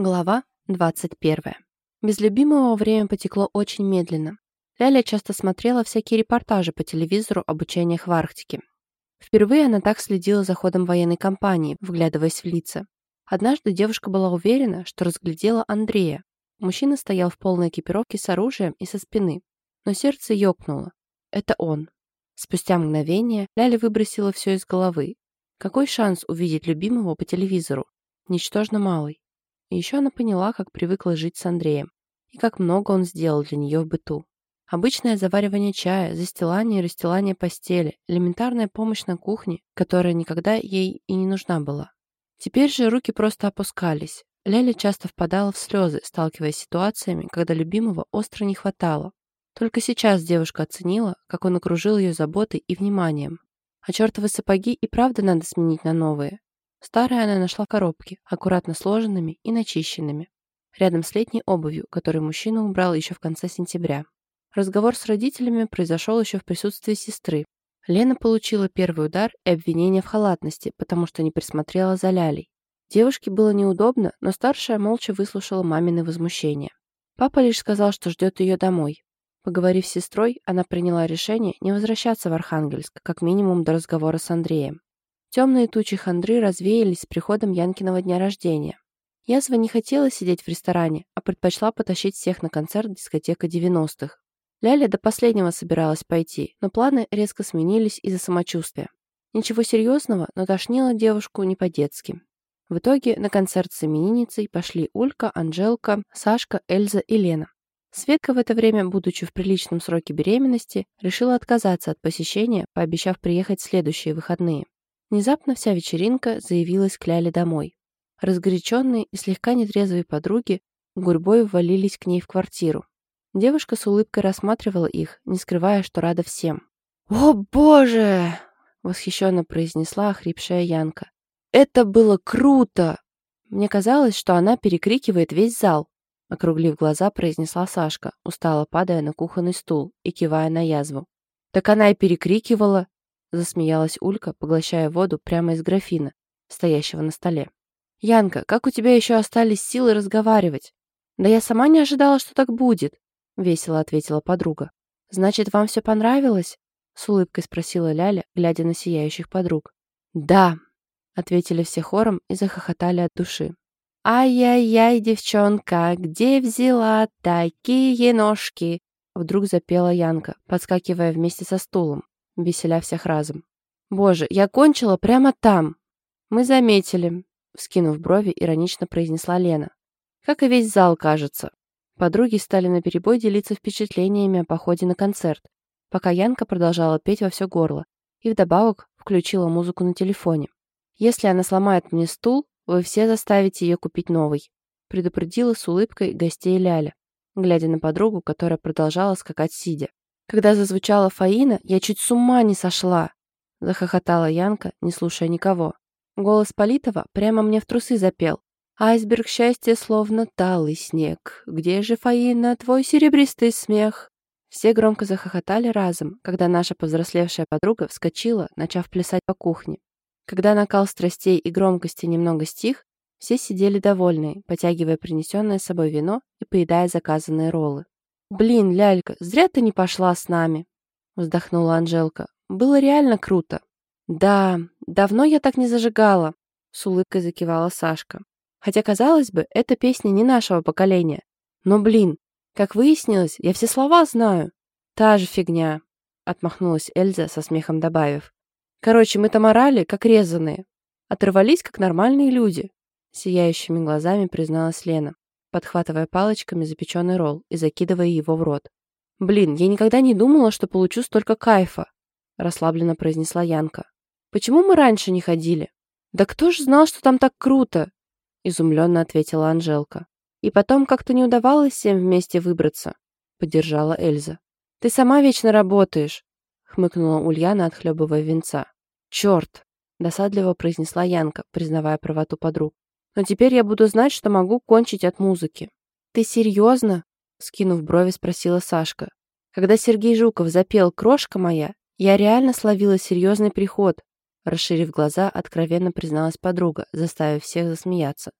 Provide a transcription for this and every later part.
Глава 21. Без любимого время потекло очень медленно. Ляля часто смотрела всякие репортажи по телевизору об учениях в Арктике. Впервые она так следила за ходом военной кампании, вглядываясь в лица. Однажды девушка была уверена, что разглядела Андрея. Мужчина стоял в полной экипировке с оружием и со спины. Но сердце ёкнуло. Это он. Спустя мгновение Ляля выбросила все из головы. Какой шанс увидеть любимого по телевизору? Ничтожно малый. И еще она поняла, как привыкла жить с Андреем, и как много он сделал для нее в быту. Обычное заваривание чая, застилание и расстилание постели, элементарная помощь на кухне, которая никогда ей и не нужна была. Теперь же руки просто опускались. Ляля часто впадала в слезы, сталкиваясь с ситуациями, когда любимого остро не хватало. Только сейчас девушка оценила, как он окружил ее заботой и вниманием. А чертовы сапоги и правда надо сменить на новые. Старые она нашла в коробке, аккуратно сложенными и начищенными, рядом с летней обувью, которую мужчина убрал еще в конце сентября. Разговор с родителями произошел еще в присутствии сестры. Лена получила первый удар и обвинение в халатности, потому что не присмотрела за Лялей. Девушке было неудобно, но старшая молча выслушала мамины возмущения. Папа лишь сказал, что ждет ее домой. Поговорив с сестрой, она приняла решение не возвращаться в Архангельск, как минимум до разговора с Андреем. Темные тучи хандры развеялись с приходом Янкиного дня рождения. Язва не хотела сидеть в ресторане, а предпочла потащить всех на концерт дискотека 90-х. Ляля до последнего собиралась пойти, но планы резко сменились из-за самочувствия. Ничего серьезного, но тошнило девушку не по-детски. В итоге на концерт с именинницей пошли Улька, Анжелка, Сашка, Эльза и Лена. Светка в это время, будучи в приличном сроке беременности, решила отказаться от посещения, пообещав приехать в следующие выходные. Внезапно вся вечеринка заявилась к Ляле домой. Разгоряченные и слегка нетрезвые подруги гурьбой ввалились к ней в квартиру. Девушка с улыбкой рассматривала их, не скрывая, что рада всем. «О, боже!» — восхищенно произнесла охрипшая Янка. «Это было круто!» Мне казалось, что она перекрикивает весь зал. Округлив глаза, произнесла Сашка, устало падая на кухонный стул и кивая на язву. «Так она и перекрикивала!» Засмеялась Улька, поглощая воду прямо из графина, стоящего на столе. «Янка, как у тебя еще остались силы разговаривать?» «Да я сама не ожидала, что так будет», — весело ответила подруга. «Значит, вам все понравилось?» — с улыбкой спросила Ляля, глядя на сияющих подруг. «Да», — ответили все хором и захохотали от души. «Ай-яй-яй, девчонка, где взяла такие ножки?» Вдруг запела Янка, подскакивая вместе со стулом веселя всех разом. «Боже, я кончила прямо там!» «Мы заметили», — вскинув брови, иронично произнесла Лена. «Как и весь зал, кажется». Подруги стали наперебой делиться впечатлениями о походе на концерт, пока Янка продолжала петь во все горло и вдобавок включила музыку на телефоне. «Если она сломает мне стул, вы все заставите ее купить новый», предупредила с улыбкой гостей Ляля, глядя на подругу, которая продолжала скакать сидя. Когда зазвучала Фаина, я чуть с ума не сошла. Захохотала Янка, не слушая никого. Голос Политова прямо мне в трусы запел. Айсберг счастья словно талый снег. Где же, Фаина, твой серебристый смех? Все громко захохотали разом, когда наша повзрослевшая подруга вскочила, начав плясать по кухне. Когда накал страстей и громкости немного стих, все сидели довольные, потягивая принесенное с собой вино и поедая заказанные роллы. «Блин, лялька, зря ты не пошла с нами», — вздохнула Анжелка. «Было реально круто». «Да, давно я так не зажигала», — с улыбкой закивала Сашка. «Хотя, казалось бы, эта песня не нашего поколения. Но, блин, как выяснилось, я все слова знаю». «Та же фигня», — отмахнулась Эльза со смехом добавив. «Короче, мы там орали, как резаные. Оторвались, как нормальные люди», — сияющими глазами призналась Лена подхватывая палочками запеченный ролл и закидывая его в рот. «Блин, я никогда не думала, что получу столько кайфа», расслабленно произнесла Янка. «Почему мы раньше не ходили?» «Да кто ж знал, что там так круто?» изумленно ответила Анжелка. «И потом как-то не удавалось всем вместе выбраться», поддержала Эльза. «Ты сама вечно работаешь», хмыкнула Ульяна, отхлебывая венца. «Черт!» досадливо произнесла Янка, признавая правоту подруг. Но теперь я буду знать, что могу кончить от музыки». «Ты серьезно?» — скинув брови, спросила Сашка. «Когда Сергей Жуков запел «Крошка моя», я реально словила серьезный приход», расширив глаза, откровенно призналась подруга, заставив всех засмеяться.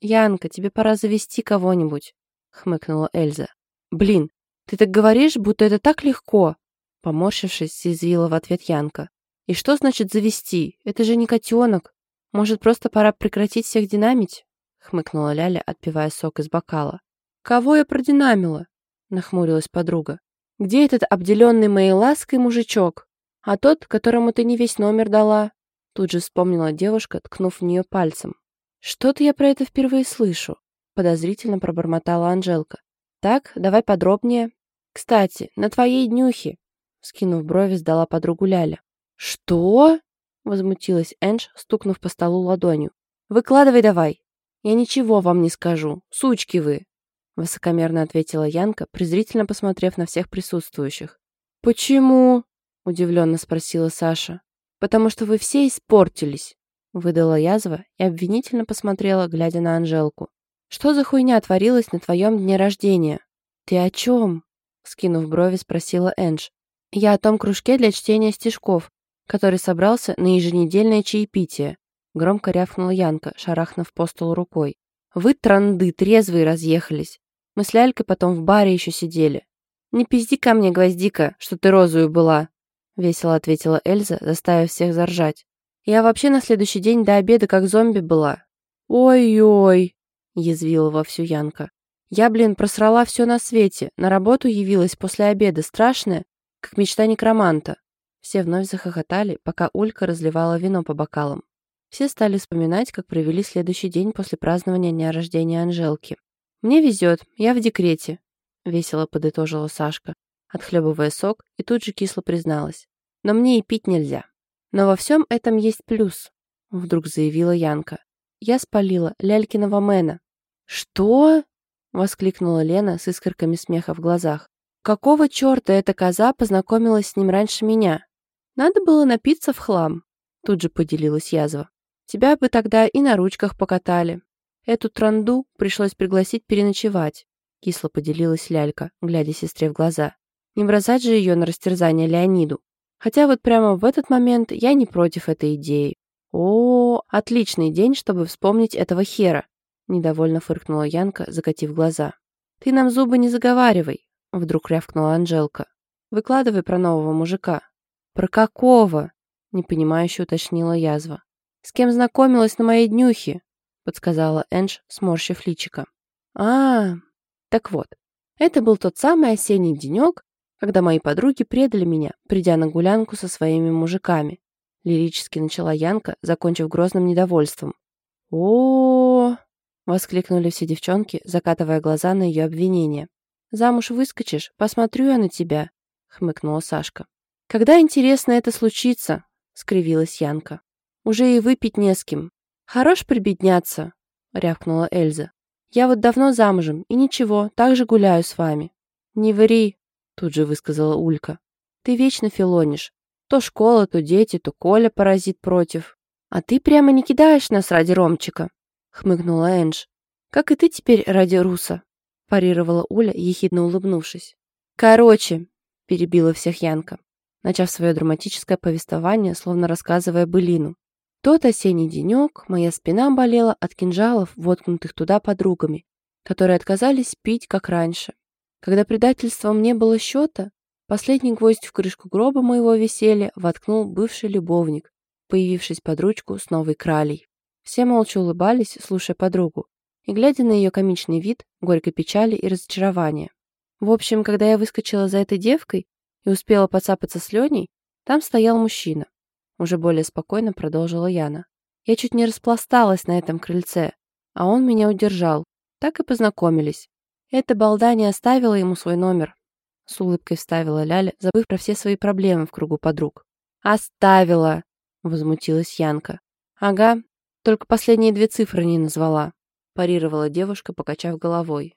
«Янка, тебе пора завести кого-нибудь», — хмыкнула Эльза. «Блин, ты так говоришь, будто это так легко!» Поморщившись, съязвила в ответ Янка. «И что значит завести? Это же не котенок. Может, просто пора прекратить всех динамить?» Хмыкнула Ляля, отпивая сок из бокала. «Кого я продинамила?» Нахмурилась подруга. «Где этот обделенный моей лаской мужичок? А тот, которому ты не весь номер дала?» Тут же вспомнила девушка, ткнув в нее пальцем. «Что-то я про это впервые слышу», подозрительно пробормотала Анжелка. «Так, давай подробнее. Кстати, на твоей днюхе!» Скинув брови, сдала подругу Ляля. «Что?» Возмутилась Эндж, стукнув по столу ладонью. «Выкладывай давай!» «Я ничего вам не скажу. Сучки вы!» Высокомерно ответила Янка, презрительно посмотрев на всех присутствующих. «Почему?» Удивленно спросила Саша. «Потому что вы все испортились!» Выдала язва и обвинительно посмотрела, глядя на Анжелку. «Что за хуйня творилась на твоем дне рождения?» «Ты о чем?» Скинув брови, спросила Эндж. «Я о том кружке для чтения стишков, который собрался на еженедельное чаепитие», громко рявкнула Янка, шарахнув по столу рукой. «Вы, транды, трезвые разъехались. Мы с Лялькой потом в баре еще сидели. Не пизди ко мне, гвоздика, что ты розую была», весело ответила Эльза, заставив всех заржать. «Я вообще на следующий день до обеда как зомби была». «Ой-ой», язвила вовсю Янка. «Я, блин, просрала все на свете, на работу явилась после обеда, страшная, как мечта некроманта». Все вновь захохотали, пока Улька разливала вино по бокалам. Все стали вспоминать, как провели следующий день после празднования дня рождения Анжелки. «Мне везет, я в декрете», — весело подытожила Сашка, отхлебывая сок, и тут же кисло призналась. «Но мне и пить нельзя». «Но во всем этом есть плюс», — вдруг заявила Янка. «Я спалила лялькиного мэна». «Что?» — воскликнула Лена с искорками смеха в глазах. «Какого черта эта коза познакомилась с ним раньше меня? Надо было напиться в хлам», — тут же поделилась язва. «Тебя бы тогда и на ручках покатали. Эту транду пришлось пригласить переночевать», — кисло поделилась Лялька, глядя сестре в глаза. «Не бросать же ее на растерзание Леониду. Хотя вот прямо в этот момент я не против этой идеи. О, отличный день, чтобы вспомнить этого хера. Недовольно фыркнула Янка, закатив глаза. «Ты нам зубы не заговаривай!» Вдруг рявкнула Анжелка. «Выкладывай про нового мужика». «Про какого?» Непонимающе уточнила язва. «С кем знакомилась на моей днюхе?» Подсказала Эндж, сморщив личика. а, Так вот, это был тот самый осенний денек, когда мои подруги предали меня, придя на гулянку со своими мужиками. Лирически начала Янка, закончив грозным недовольством. о, -о, Воскликнули все девчонки, закатывая глаза на ее обвинение. «Замуж выскочишь, посмотрю я на тебя», — хмыкнула Сашка. «Когда, интересно, это случится?» — скривилась Янка. «Уже и выпить не с кем. Хорош прибедняться», — рявкнула Эльза. «Я вот давно замужем, и ничего, так же гуляю с вами». «Не ври», — тут же высказала Улька. «Ты вечно филонишь. То школа, то дети, то Коля паразит против. А ты прямо не кидаешь нас ради Ромчика», хмыкнула Эндж. «Как и ты теперь ради Руса», парировала Уля, ехидно улыбнувшись. «Короче», перебила всех Янка, начав свое драматическое повествование, словно рассказывая былину. Тот осенний денек моя спина болела от кинжалов, воткнутых туда подругами, которые отказались пить, как раньше. Когда предательством не было счета, последний гвоздь в крышку гроба моего веселья воткнул бывший любовник, появившись под ручку с новой кралей. Все молча улыбались, слушая подругу, и глядя на ее комичный вид, горькой печали и разочарования. В общем, когда я выскочила за этой девкой и успела поцапаться с Леней, там стоял мужчина. Уже более спокойно продолжила Яна. Я чуть не распласталась на этом крыльце, а он меня удержал. Так и познакомились. Эта балда не оставила ему свой номер. С улыбкой вставила Ляля, забыв про все свои проблемы в кругу подруг. «Оставила!» — возмутилась Янка. «Ага, только последние две цифры не назвала», — парировала девушка, покачав головой.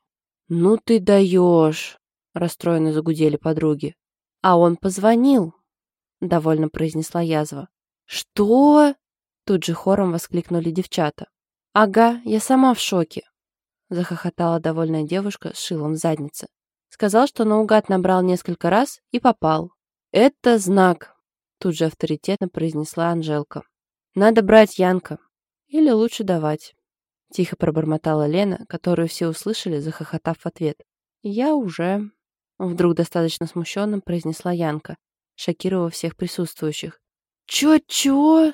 «Ну ты даешь!» — расстроенно загудели подруги. «А он позвонил!» — довольно произнесла язва. «Что?» — тут же хором воскликнули девчата. «Ага, я сама в шоке!» — захохотала довольная девушка с шилом в заднице. Сказал, что наугад набрал несколько раз и попал. «Это знак!» — тут же авторитетно произнесла Анжелка. «Надо брать Янка. Или лучше давать. Тихо пробормотала Лена, которую все услышали, захохотав в ответ. «Я уже...» Вдруг достаточно смущенным произнесла Янка, шокировав всех присутствующих. «Чё-чё?»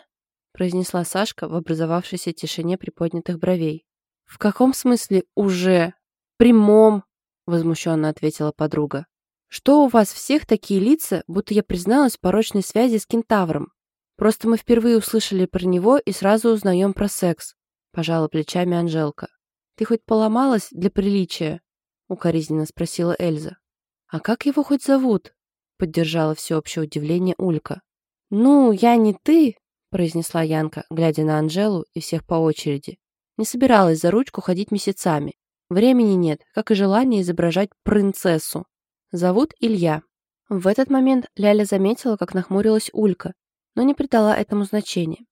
произнесла Сашка в образовавшейся тишине приподнятых бровей. «В каком смысле «уже»?» «Прямом», возмущенно ответила подруга. «Что у вас всех такие лица, будто я призналась в порочной связи с кентавром? Просто мы впервые услышали про него и сразу узнаем про секс», пожала плечами Анжелка. «Ты хоть поломалась для приличия?» укоризненно спросила Эльза. «А как его хоть зовут?» — поддержала всеобщее удивление Улька. «Ну, я не ты», — произнесла Янка, глядя на Анжелу и всех по очереди. «Не собиралась за ручку ходить месяцами. Времени нет, как и желания изображать принцессу. Зовут Илья». В этот момент Ляля заметила, как нахмурилась Улька, но не придала этому значения.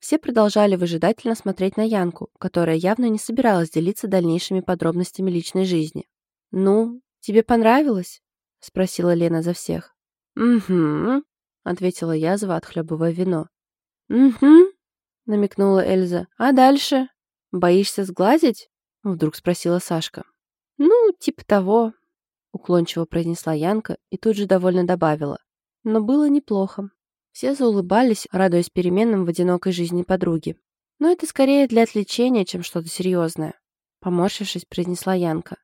Все продолжали выжидательно смотреть на Янку, которая явно не собиралась делиться дальнейшими подробностями личной жизни. «Ну, «Тебе понравилось?» — спросила Лена за всех. «Угу», — ответила язва, отхлебывая вино. «Угу», — намекнула Эльза. «А дальше? Боишься сглазить?» — вдруг спросила Сашка. «Ну, типа того», — уклончиво произнесла Янка и тут же довольно добавила. Но было неплохо. Все заулыбались, радуясь переменам в одинокой жизни подруги. «Но это скорее для отвлечения, чем что-то серьезное», — поморщившись, произнесла Янка.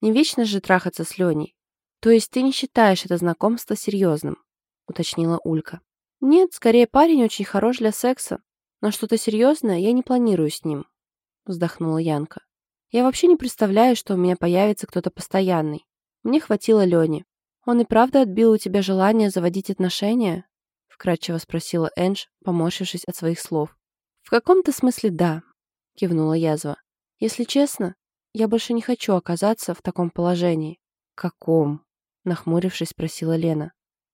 Не вечно же трахаться с Леней. То есть ты не считаешь это знакомство серьезным?» — уточнила Улька. «Нет, скорее парень очень хорош для секса, но что-то серьезное я не планирую с ним», — вздохнула Янка. «Я вообще не представляю, что у меня появится кто-то постоянный. Мне хватило Лени. Он и правда отбил у тебя желание заводить отношения?» — вкратчиво спросила Эндж, поморщившись от своих слов. «В каком-то смысле да», — кивнула язва. «Если честно, я больше не хочу оказаться в таком положении». «Каком?» — нахмурившись, спросила Лена.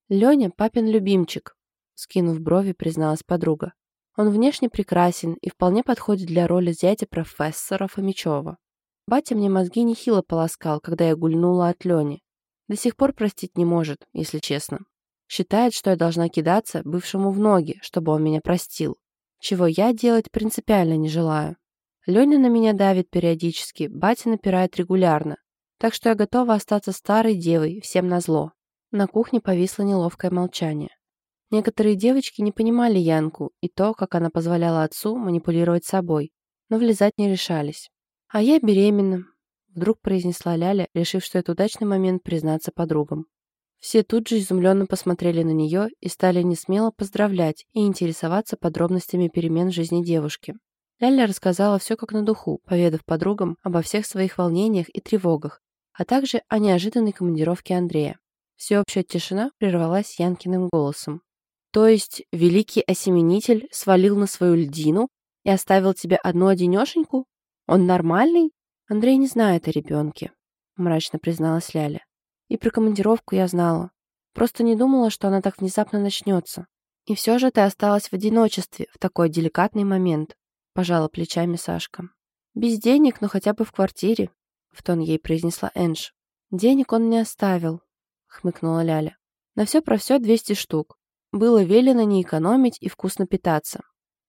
«Леня — папин любимчик», — скинув брови, призналась подруга. «Он внешне прекрасен и вполне подходит для роли зятя профессора Фомичева. Батя мне мозги нехило полоскал, когда я гульнула от Лени. До сих пор простить не может, если честно. Считает, что я должна кидаться бывшему в ноги, чтобы он меня простил. Чего я делать принципиально не желаю. Леня на меня давит периодически, батя напирает регулярно. Так что я готова остаться старой девой, всем назло. На кухне повисло неловкое молчание. Некоторые девочки не понимали Янку и то, как она позволяла отцу манипулировать собой, но влезать не решались. «А я беременна», — вдруг произнесла Ляля, решив, что это удачный момент признаться подругам. Все тут же изумленно посмотрели на нее и стали несмело поздравлять и интересоваться подробностями перемен в жизни девушки. Ляля рассказала все как на духу, поведав подругам обо всех своих волнениях и тревогах, а также о неожиданной командировке Андрея. Всеобщая тишина прервалась Янкиным голосом. «То есть великий осеменитель свалил на свою льдину и оставил тебе одну одинешеньку? Он нормальный?» «Андрей не знает о ребенке», — мрачно призналась Ляля. «И про командировку я знала. Просто не думала, что она так внезапно начнется. И все же ты осталась в одиночестве в такой деликатный момент пожала плечами Сашка. «Без денег, но хотя бы в квартире», — в тон ей произнесла Энж. «Денег он не оставил», — хмыкнула Ляля. «На все про все 200 штук. Было велено не экономить и вкусно питаться».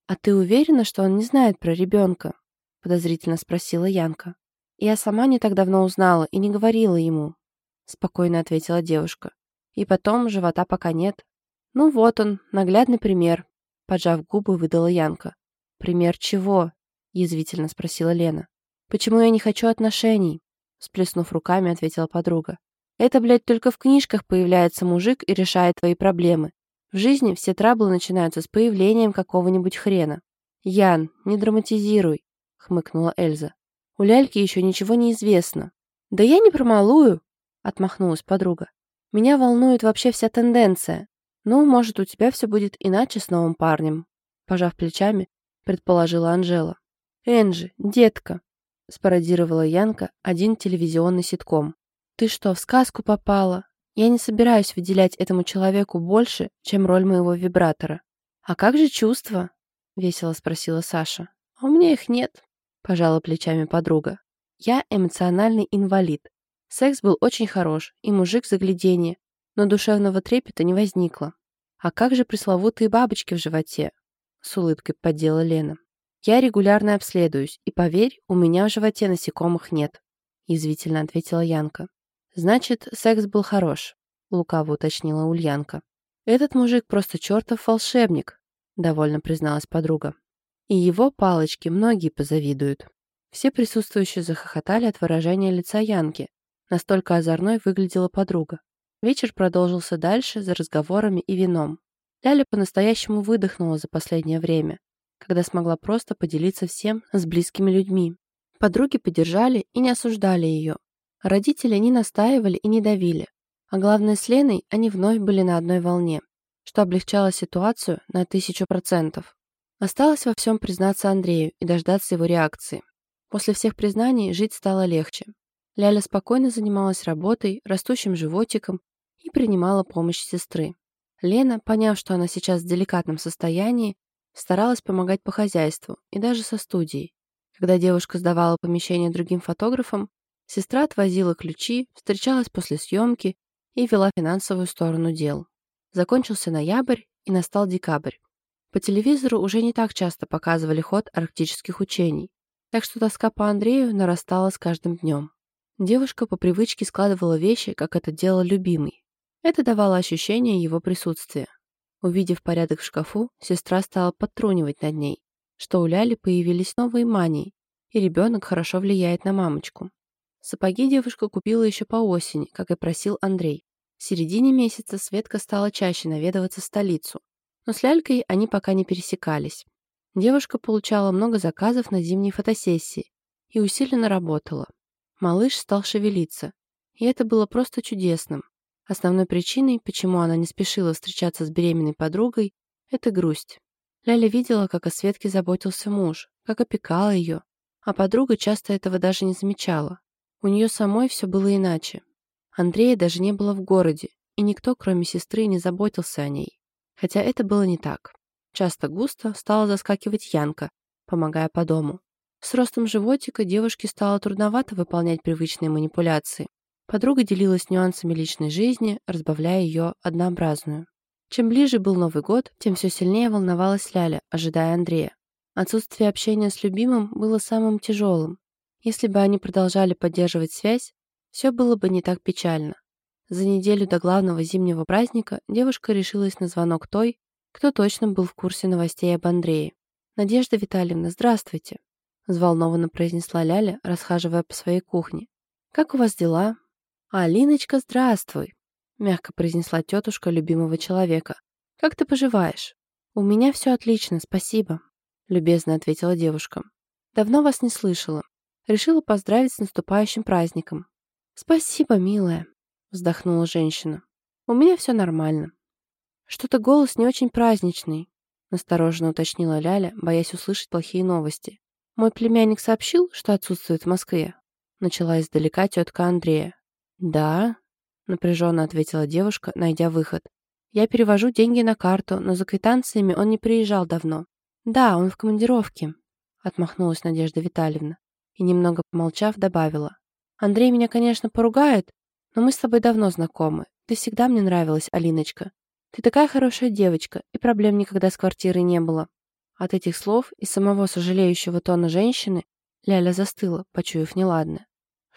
«А ты уверена, что он не знает про ребенка?» — подозрительно спросила Янка. «Я сама не так давно узнала и не говорила ему», — спокойно ответила девушка. «И потом живота пока нет». «Ну вот он, наглядный пример», — поджав губы, выдала Янка. «Пример чего?» — язвительно спросила Лена. «Почему я не хочу отношений?» Сплеснув руками, ответила подруга. «Это, блядь, только в книжках появляется мужик и решает твои проблемы. В жизни все траблы начинаются с появлением какого-нибудь хрена». «Ян, не драматизируй», — хмыкнула Эльза. «У ляльки еще ничего не известно». «Да я не про малую», — отмахнулась подруга. «Меня волнует вообще вся тенденция. Ну, может, у тебя все будет иначе с новым парнем». Пожав плечами, предположила Анжела. «Энджи, детка!» — спародировала Янка один телевизионный ситком. «Ты что, в сказку попала? Я не собираюсь выделять этому человеку больше, чем роль моего вибратора». «А как же чувства?» — весело спросила Саша. «А у меня их нет», — пожала плечами подруга. «Я эмоциональный инвалид. Секс был очень хорош, и мужик загляденье, но душевного трепета не возникло. А как же пресловутые бабочки в животе? С улыбкой поддела Лена. «Я регулярно обследуюсь, и поверь, у меня в животе насекомых нет», язвительно ответила Янка. «Значит, секс был хорош», лукаво уточнила Ульянка. «Этот мужик просто чертов волшебник», довольно призналась подруга. «И его палочки многие позавидуют». Все присутствующие захохотали от выражения лица Янки. Настолько озорной выглядела подруга. Вечер продолжился дальше, за разговорами и вином. Ляля по-настоящему выдохнула за последнее время, когда смогла просто поделиться всем с близкими людьми. Подруги поддержали и не осуждали ее. Родители не настаивали и не давили. А главное, с Леной они вновь были на одной волне, что облегчало ситуацию на тысячу процентов. Осталось во всем признаться Андрею и дождаться его реакции. После всех признаний жить стало легче. Ляля спокойно занималась работой, растущим животиком и принимала помощь сестры. Лена, поняв, что она сейчас в деликатном состоянии, старалась помогать по хозяйству и даже со студией. Когда девушка сдавала помещение другим фотографам, сестра отвозила ключи, встречалась после съемки и вела финансовую сторону дел. Закончился ноябрь и настал декабрь. По телевизору уже не так часто показывали ход арктических учений, так что тоска по Андрею нарастала с каждым днем. Девушка по привычке складывала вещи, как это делал любимый. Это давало ощущение его присутствия. Увидев порядок в шкафу, сестра стала подтрунивать над ней, что у Ляли появились новые мании, и ребенок хорошо влияет на мамочку. Сапоги девушка купила еще по осени, как и просил Андрей. В середине месяца Светка стала чаще наведываться в столицу, но с Лялькой они пока не пересекались. Девушка получала много заказов на зимние фотосессии и усиленно работала. Малыш стал шевелиться, и это было просто чудесным. Основной причиной, почему она не спешила встречаться с беременной подругой, это грусть. Ляля видела, как о Светке заботился муж, как опекала ее, а подруга часто этого даже не замечала. У нее самой все было иначе. Андрея даже не было в городе, и никто, кроме сестры, не заботился о ней. Хотя это было не так. Часто густо стала заскакивать Янка, помогая по дому. С ростом животика девушке стало трудновато выполнять привычные манипуляции. Подруга делилась нюансами личной жизни, разбавляя ее однообразную. Чем ближе был Новый год, тем все сильнее волновалась Ляля, ожидая Андрея. Отсутствие общения с любимым было самым тяжелым. Если бы они продолжали поддерживать связь, все было бы не так печально. За неделю до главного зимнего праздника девушка решилась на звонок той, кто точно был в курсе новостей об Андрее. «Надежда Витальевна, здравствуйте!» взволнованно произнесла Ляля, расхаживая по своей кухне. «Как у вас дела?» «Алиночка, здравствуй!» мягко произнесла тетушка любимого человека. «Как ты поживаешь?» «У меня все отлично, спасибо», любезно ответила девушка. «Давно вас не слышала. Решила поздравить с наступающим праздником». «Спасибо, милая», вздохнула женщина. «У меня все нормально. «Что-то голос не очень праздничный», — настороженно уточнила Ляля, боясь услышать плохие новости. «Мой племянник сообщил, что отсутствует в Москве?» Начала издалека тетка Андрея. «Да», — напряженно ответила девушка, найдя выход. «Я перевожу деньги на карту, но за квитанциями он не приезжал давно». «Да, он в командировке», — отмахнулась Надежда Витальевна. И немного помолчав, добавила. «Андрей меня, конечно, поругает, но мы с тобой давно знакомы. Ты всегда мне нравилась, Алиночка. Ты такая хорошая девочка, и проблем никогда с квартирой не было». От этих слов и самого сожалеющего тона женщины Ляля застыла, почуяв неладное.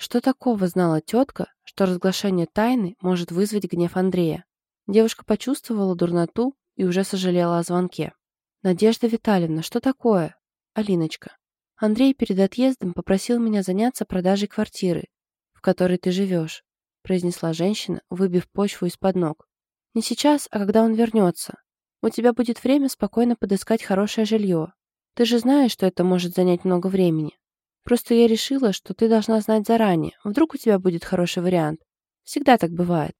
Что такого знала тетка, что разглашение тайны может вызвать гнев Андрея? Девушка почувствовала дурноту и уже сожалела о звонке. «Надежда Витальевна, что такое?» «Алиночка, Андрей перед отъездом попросил меня заняться продажей квартиры, в которой ты живешь», произнесла женщина, выбив почву из-под ног. Не сейчас, а когда он вернется. У тебя будет время спокойно подыскать хорошее жилье. Ты же знаешь, что это может занять много времени. Просто я решила, что ты должна знать заранее. Вдруг у тебя будет хороший вариант. Всегда так бывает.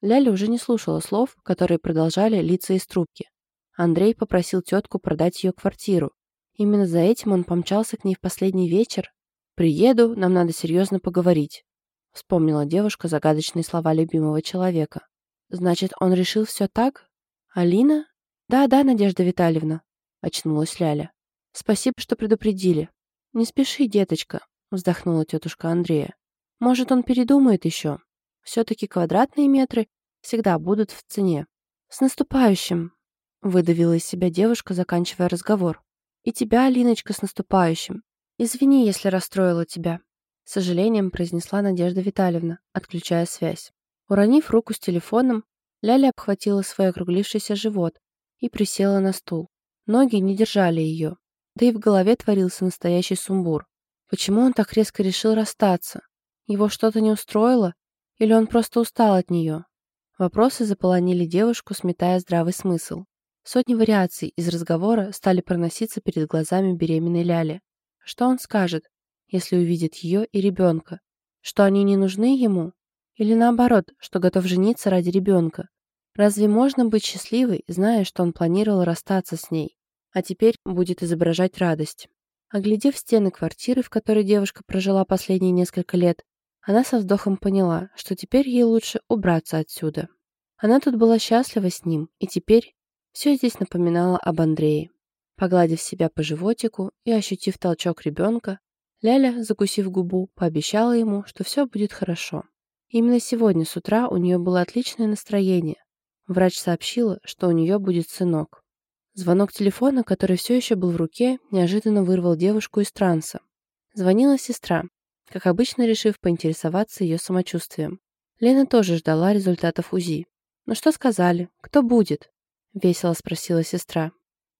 Ляля уже не слушала слов, которые продолжали литься из трубки. Андрей попросил тетку продать ее квартиру. Именно за этим он помчался к ней в последний вечер. «Приеду, нам надо серьезно поговорить», — вспомнила девушка загадочные слова любимого человека. Значит, он решил все так? Алина? Да-да, Надежда Витальевна, очнулась Ляля. Спасибо, что предупредили. Не спеши, деточка, вздохнула тетушка Андрея. Может, он передумает еще. Все-таки квадратные метры всегда будут в цене. С наступающим, выдавила из себя девушка, заканчивая разговор. И тебя, Алиночка, с наступающим. Извини, если расстроила тебя. С сожалением произнесла Надежда Витальевна, отключая связь. Уронив руку с телефоном, Ляля обхватила свой округлившийся живот и присела на стул. Ноги не держали ее. Да и в голове творился настоящий сумбур. Почему он так резко решил расстаться? Его что-то не устроило? Или он просто устал от нее? Вопросы заполонили девушку, сметая здравый смысл. Сотни вариаций из разговора стали проноситься перед глазами беременной Ляли. Что он скажет, если увидит ее и ребенка? Что они не нужны ему? Или наоборот, что готов жениться ради ребенка? Разве можно быть счастливой, зная, что он планировал расстаться с ней, а теперь будет изображать радость? Оглядев стены квартиры, в которой девушка прожила последние несколько лет, она со вздохом поняла, что теперь ей лучше убраться отсюда. Она тут была счастлива с ним, и теперь все здесь напоминало об Андрее. Погладив себя по животику и ощутив толчок ребенка, Ляля, закусив губу, пообещала ему, что все будет хорошо. Именно сегодня с утра у нее было отличное настроение. Врач сообщила, что у нее будет сынок. Звонок телефона, который все еще был в руке, неожиданно вырвал девушку из транса. Звонила сестра, как обычно решив поинтересоваться ее самочувствием. Лена тоже ждала результатов УЗИ. «Ну что сказали? Кто будет?» — весело спросила сестра.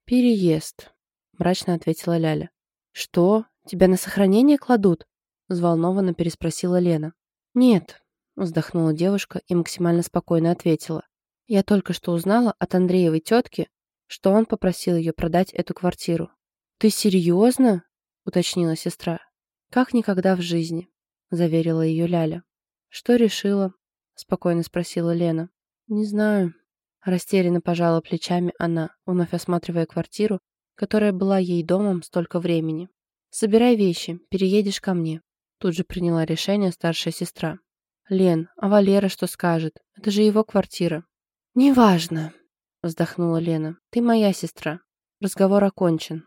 «Переезд», — мрачно ответила Ляля. «Что? Тебя на сохранение кладут?» — взволнованно переспросила Лена. «Нет», — вздохнула девушка и максимально спокойно ответила. «Я только что узнала от Андреевой тетки, что он попросил ее продать эту квартиру». «Ты серьезно?» — уточнила сестра. «Как никогда в жизни», — заверила ее Ляля. «Что решила?» — спокойно спросила Лена. «Не знаю». Растерянно пожала плечами она, вновь осматривая квартиру, которая была ей домом столько времени. «Собирай вещи, переедешь ко мне», — тут же приняла решение старшая сестра. «Лен, а Валера что скажет? Это же его квартира». «Неважно», — вздохнула Лена. «Ты моя сестра. Разговор окончен».